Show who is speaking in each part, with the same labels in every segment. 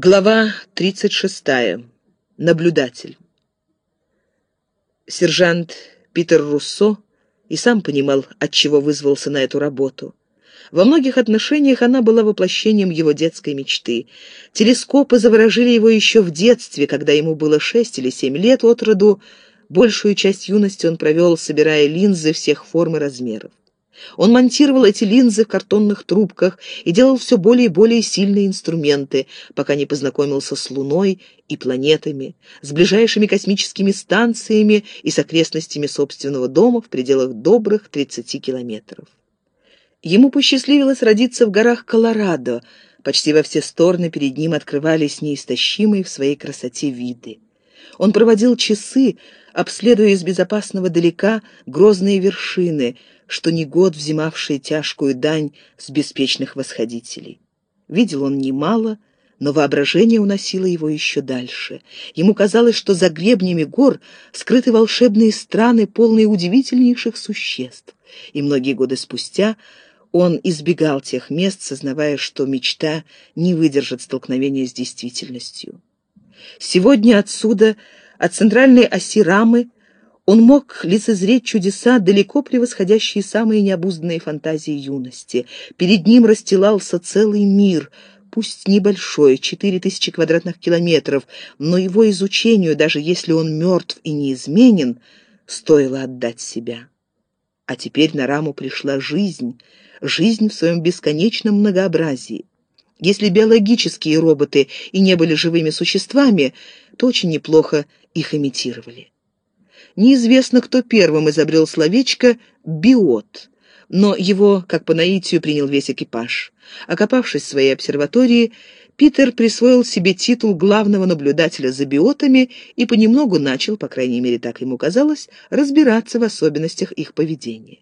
Speaker 1: Глава 36. Наблюдатель. Сержант Питер Руссо и сам понимал, от чего вызвался на эту работу. Во многих отношениях она была воплощением его детской мечты. Телескопы заворожили его еще в детстве, когда ему было шесть или семь лет от роду. Большую часть юности он провел, собирая линзы всех форм и размеров. Он монтировал эти линзы в картонных трубках и делал все более и более сильные инструменты, пока не познакомился с Луной и планетами, с ближайшими космическими станциями и с окрестностями собственного дома в пределах добрых 30 километров. Ему посчастливилось родиться в горах Колорадо. Почти во все стороны перед ним открывались неистощимые в своей красоте виды. Он проводил часы, обследуя из безопасного далека грозные вершины — что не год взимавшие тяжкую дань с беспечных восходителей. Видел он немало, но воображение уносило его еще дальше. Ему казалось, что за гребнями гор скрыты волшебные страны, полные удивительнейших существ. И многие годы спустя он избегал тех мест, сознавая, что мечта не выдержит столкновения с действительностью. Сегодня отсюда, от центральной оси рамы, он мог лицезреть чудеса, далеко превосходящие самые необузданные фантазии юности. Перед ним расстилался целый мир, пусть небольшой, четыре тысячи квадратных километров, но его изучению, даже если он мертв и неизменен, стоило отдать себя. А теперь на раму пришла жизнь, жизнь в своем бесконечном многообразии. Если биологические роботы и не были живыми существами, то очень неплохо их имитировали. Неизвестно, кто первым изобрел словечко «биот», но его, как по наитию, принял весь экипаж. Окопавшись в своей обсерватории, Питер присвоил себе титул главного наблюдателя за биотами и понемногу начал, по крайней мере так ему казалось, разбираться в особенностях их поведения.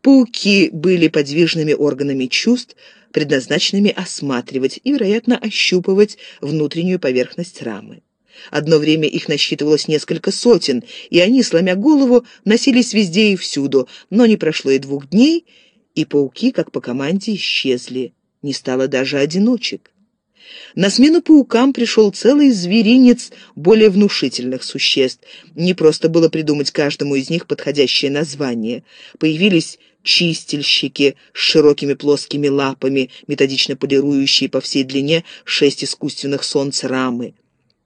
Speaker 1: Пауки были подвижными органами чувств, предназначенными осматривать и, вероятно, ощупывать внутреннюю поверхность рамы. Одно время их насчитывалось несколько сотен, и они, сломя голову, носились везде и всюду, но не прошло и двух дней, и пауки, как по команде, исчезли. Не стало даже одиночек. На смену паукам пришел целый зверинец более внушительных существ. Не просто было придумать каждому из них подходящее название. Появились чистильщики с широкими плоскими лапами, методично полирующие по всей длине шесть искусственных солнц рамы.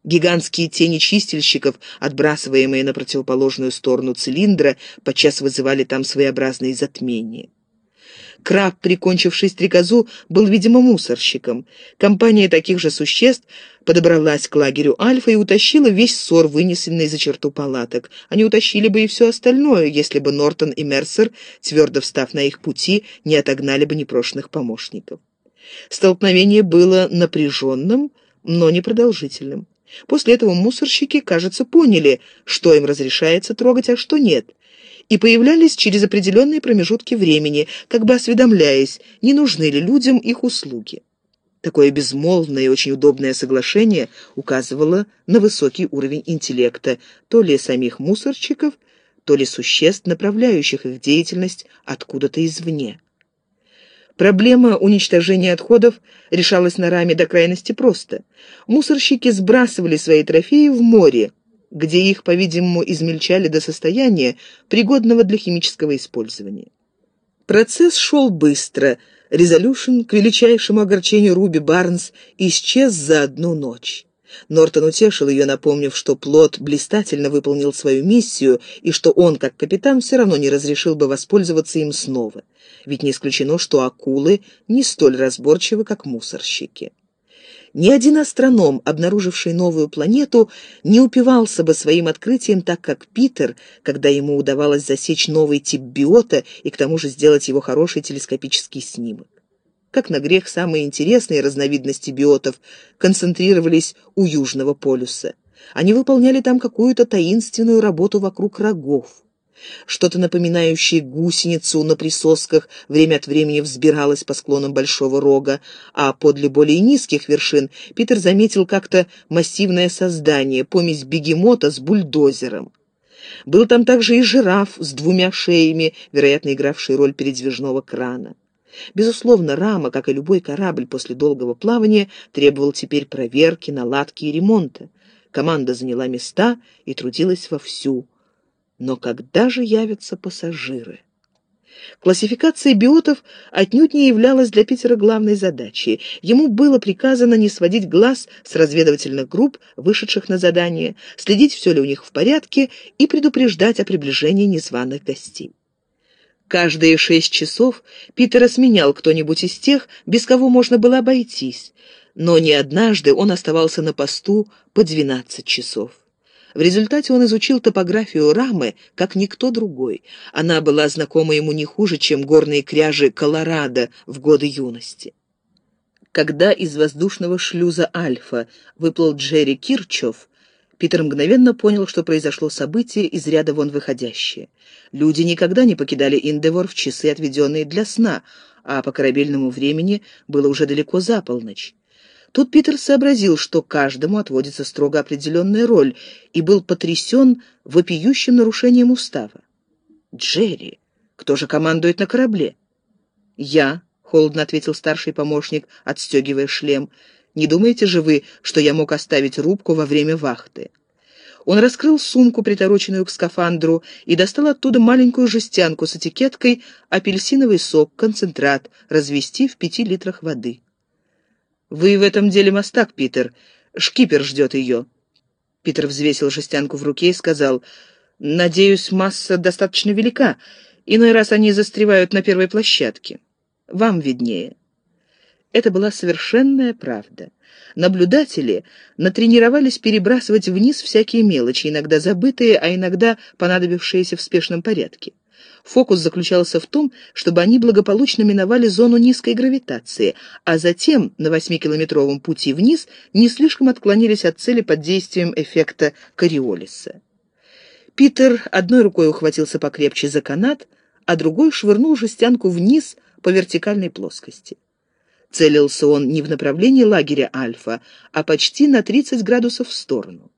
Speaker 1: Гигантские тени чистильщиков, отбрасываемые на противоположную сторону цилиндра, подчас вызывали там своеобразные затмения. Краб, прикончивший стрекозу, был, видимо, мусорщиком. Компания таких же существ подобралась к лагерю Альфа и утащила весь ссор, вынесенный за черту палаток. Они утащили бы и все остальное, если бы Нортон и Мерсер, твердо встав на их пути, не отогнали бы непрошенных помощников. Столкновение было напряженным, но непродолжительным. После этого мусорщики, кажется, поняли, что им разрешается трогать, а что нет, и появлялись через определенные промежутки времени, как бы осведомляясь, не нужны ли людям их услуги. Такое безмолвное и очень удобное соглашение указывало на высокий уровень интеллекта то ли самих мусорщиков, то ли существ, направляющих их деятельность откуда-то извне. Проблема уничтожения отходов решалась на раме до крайности просто. Мусорщики сбрасывали свои трофеи в море, где их, по-видимому, измельчали до состояния, пригодного для химического использования. Процесс шел быстро. Резолюшн, к величайшему огорчению Руби Барнс, исчез за одну ночь. Нортон утешил ее, напомнив, что Плот блистательно выполнил свою миссию и что он, как капитан, все равно не разрешил бы воспользоваться им снова. Ведь не исключено, что акулы не столь разборчивы, как мусорщики. Ни один астроном, обнаруживший новую планету, не упивался бы своим открытием так, как Питер, когда ему удавалось засечь новый тип биота и к тому же сделать его хороший телескопический снимок. Как на грех, самые интересные разновидности биотов концентрировались у Южного полюса. Они выполняли там какую-то таинственную работу вокруг рогов. Что-то напоминающее гусеницу на присосках время от времени взбиралось по склонам Большого Рога, а подле более низких вершин Питер заметил как-то массивное создание, помесь бегемота с бульдозером. Был там также и жираф с двумя шеями, вероятно, игравший роль передвижного крана. Безусловно, рама, как и любой корабль после долгого плавания, требовал теперь проверки, наладки и ремонта. Команда заняла места и трудилась вовсю. Но когда же явятся пассажиры? Классификация биотов отнюдь не являлась для Питера главной задачей. Ему было приказано не сводить глаз с разведывательных групп, вышедших на задание, следить, все ли у них в порядке и предупреждать о приближении незваных гостей. Каждые шесть часов Питера сменял кто-нибудь из тех, без кого можно было обойтись, но не однажды он оставался на посту по двенадцать часов. В результате он изучил топографию Рамы, как никто другой. Она была знакома ему не хуже, чем горные кряжи Колорадо в годы юности. Когда из воздушного шлюза «Альфа» выплыл Джерри Кирчев, Питер мгновенно понял, что произошло событие из ряда вон выходящее. Люди никогда не покидали Индевор в часы, отведенные для сна, а по корабельному времени было уже далеко за полночь. Тут Питер сообразил, что каждому отводится строго определенная роль, и был потрясен вопиющим нарушением устава. «Джерри, кто же командует на корабле?» «Я», — холодно ответил старший помощник, отстегивая шлем. «Не думаете же вы, что я мог оставить рубку во время вахты?» Он раскрыл сумку, притороченную к скафандру, и достал оттуда маленькую жестянку с этикеткой «Апельсиновый сок, концентрат, развести в пяти литрах воды». «Вы в этом деле мастак, Питер. Шкипер ждет ее». Питер взвесил жестянку в руке и сказал, «Надеюсь, масса достаточно велика. Иной раз они застревают на первой площадке. Вам виднее». Это была совершенная правда. Наблюдатели натренировались перебрасывать вниз всякие мелочи, иногда забытые, а иногда понадобившиеся в спешном порядке. Фокус заключался в том, чтобы они благополучно миновали зону низкой гравитации, а затем на восьмикилометровом пути вниз не слишком отклонились от цели под действием эффекта Кориолиса. Питер одной рукой ухватился покрепче за канат, а другой швырнул жестянку вниз по вертикальной плоскости. Целился он не в направлении лагеря Альфа, а почти на 30 градусов в сторону.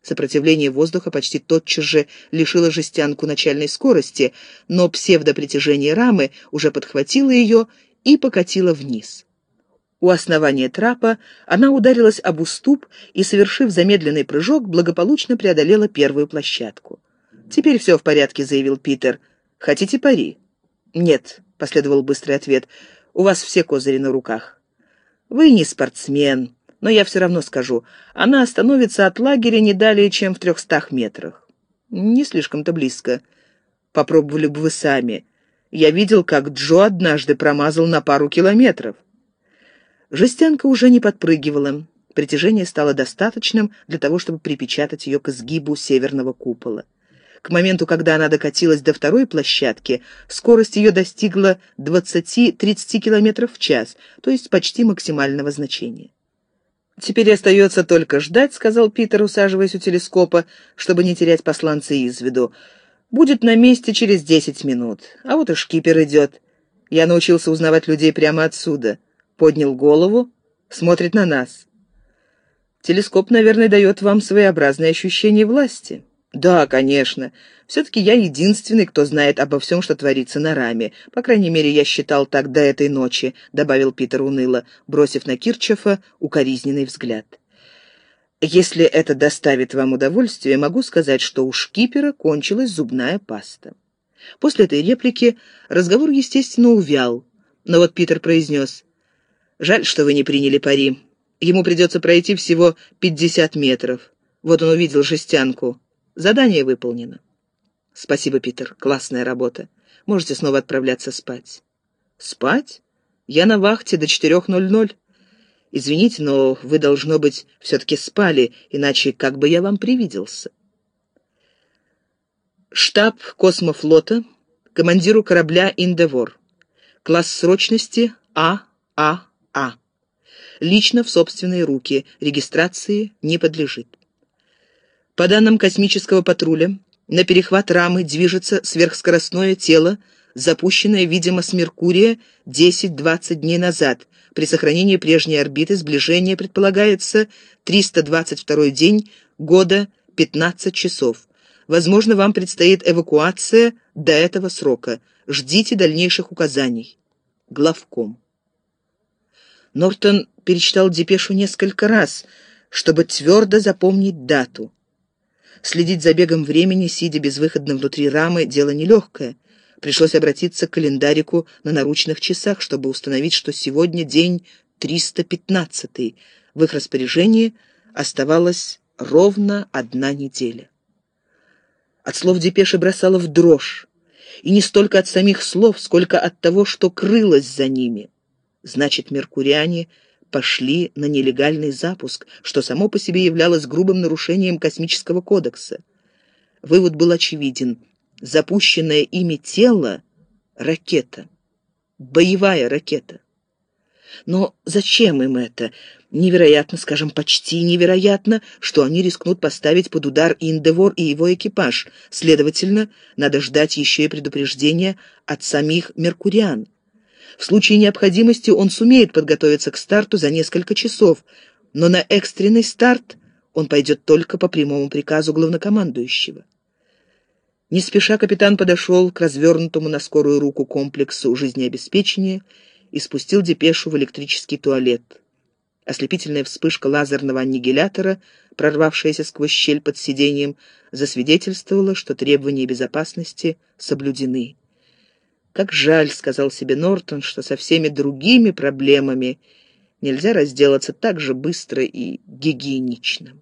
Speaker 1: Сопротивление воздуха почти тотчас же лишило жестянку начальной скорости, но псевдопритяжение рамы уже подхватило ее и покатило вниз. У основания трапа она ударилась об уступ и, совершив замедленный прыжок, благополучно преодолела первую площадку. «Теперь все в порядке», — заявил Питер. «Хотите пари?» «Нет», — последовал быстрый ответ. «У вас все козыри на руках». «Вы не спортсмен», но я все равно скажу, она остановится от лагеря не далее, чем в трехстах метрах. Не слишком-то близко. Попробовали бы вы сами. Я видел, как Джо однажды промазал на пару километров. Жестянка уже не подпрыгивала. Притяжение стало достаточным для того, чтобы припечатать ее к изгибу северного купола. К моменту, когда она докатилась до второй площадки, скорость ее достигла 20-30 км в час, то есть почти максимального значения. «Теперь остается только ждать», — сказал Питер, усаживаясь у телескопа, чтобы не терять посланца из виду. «Будет на месте через десять минут. А вот и шкипер идет. Я научился узнавать людей прямо отсюда. Поднял голову, смотрит на нас. Телескоп, наверное, дает вам своеобразное ощущение власти». «Да, конечно. Все-таки я единственный, кто знает обо всем, что творится на раме. По крайней мере, я считал так до этой ночи», — добавил Питер уныло, бросив на Кирчефа укоризненный взгляд. «Если это доставит вам удовольствие, могу сказать, что у шкипера кончилась зубная паста». После этой реплики разговор, естественно, увял, но вот Питер произнес, «Жаль, что вы не приняли пари. Ему придется пройти всего пятьдесят метров. Вот он увидел жестянку. Задание выполнено. Спасибо, Питер. Классная работа. Можете снова отправляться спать. Спать? Я на вахте до 4.00. Извините, но вы, должно быть, все-таки спали, иначе как бы я вам привиделся. Штаб космофлота, командиру корабля «Индевор». Класс срочности ААА. Лично в собственные руки. Регистрации не подлежит. По данным космического патруля, на перехват рамы движется сверхскоростное тело, запущенное, видимо, с Меркурия 10-20 дней назад. При сохранении прежней орбиты сближение предполагается 322 день года 15 часов. Возможно, вам предстоит эвакуация до этого срока. Ждите дальнейших указаний. главком. Нортон перечитал депешу несколько раз, чтобы твердо запомнить дату. Следить за бегом времени, сидя безвыходно внутри рамы, дело нелегкое. Пришлось обратиться к календарику на наручных часах, чтобы установить, что сегодня день 315 В их распоряжении оставалась ровно одна неделя. От слов депеши бросала в дрожь. И не столько от самих слов, сколько от того, что крылось за ними. Значит, меркуриане пошли на нелегальный запуск, что само по себе являлось грубым нарушением космического кодекса. Вывод был очевиден. Запущенное ими тело — ракета. Боевая ракета. Но зачем им это? Невероятно, скажем, почти невероятно, что они рискнут поставить под удар Индевор и его экипаж. Следовательно, надо ждать еще и предупреждения от самих меркуриан. В случае необходимости он сумеет подготовиться к старту за несколько часов, но на экстренный старт он пойдет только по прямому приказу главнокомандующего. Не спеша капитан подошел к развернутому на скорую руку комплексу жизнеобеспечения и спустил депешу в электрический туалет. Ослепительная вспышка лазерного аннигилятора, прорвавшаяся сквозь щель под сиденьем, засвидетельствовала, что требования безопасности соблюдены. «Как жаль», — сказал себе Нортон, — «что со всеми другими проблемами нельзя разделаться так же быстро и гигиенично».